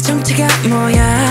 정체가 뭐야?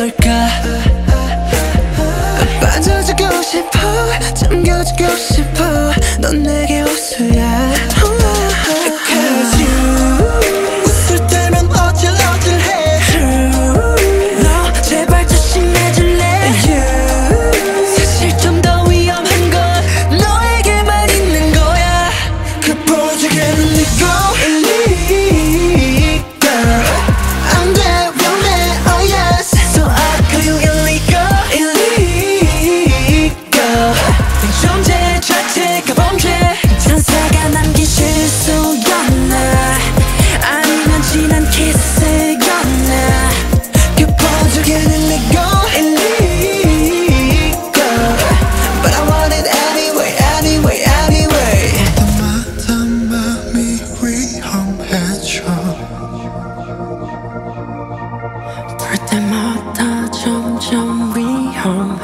걸까? 빠져주고 싶어 잠겨주고 싶어. 넌 내게 호수야.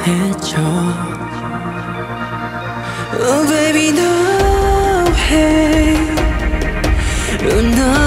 해줘 Oh baby no way oh, no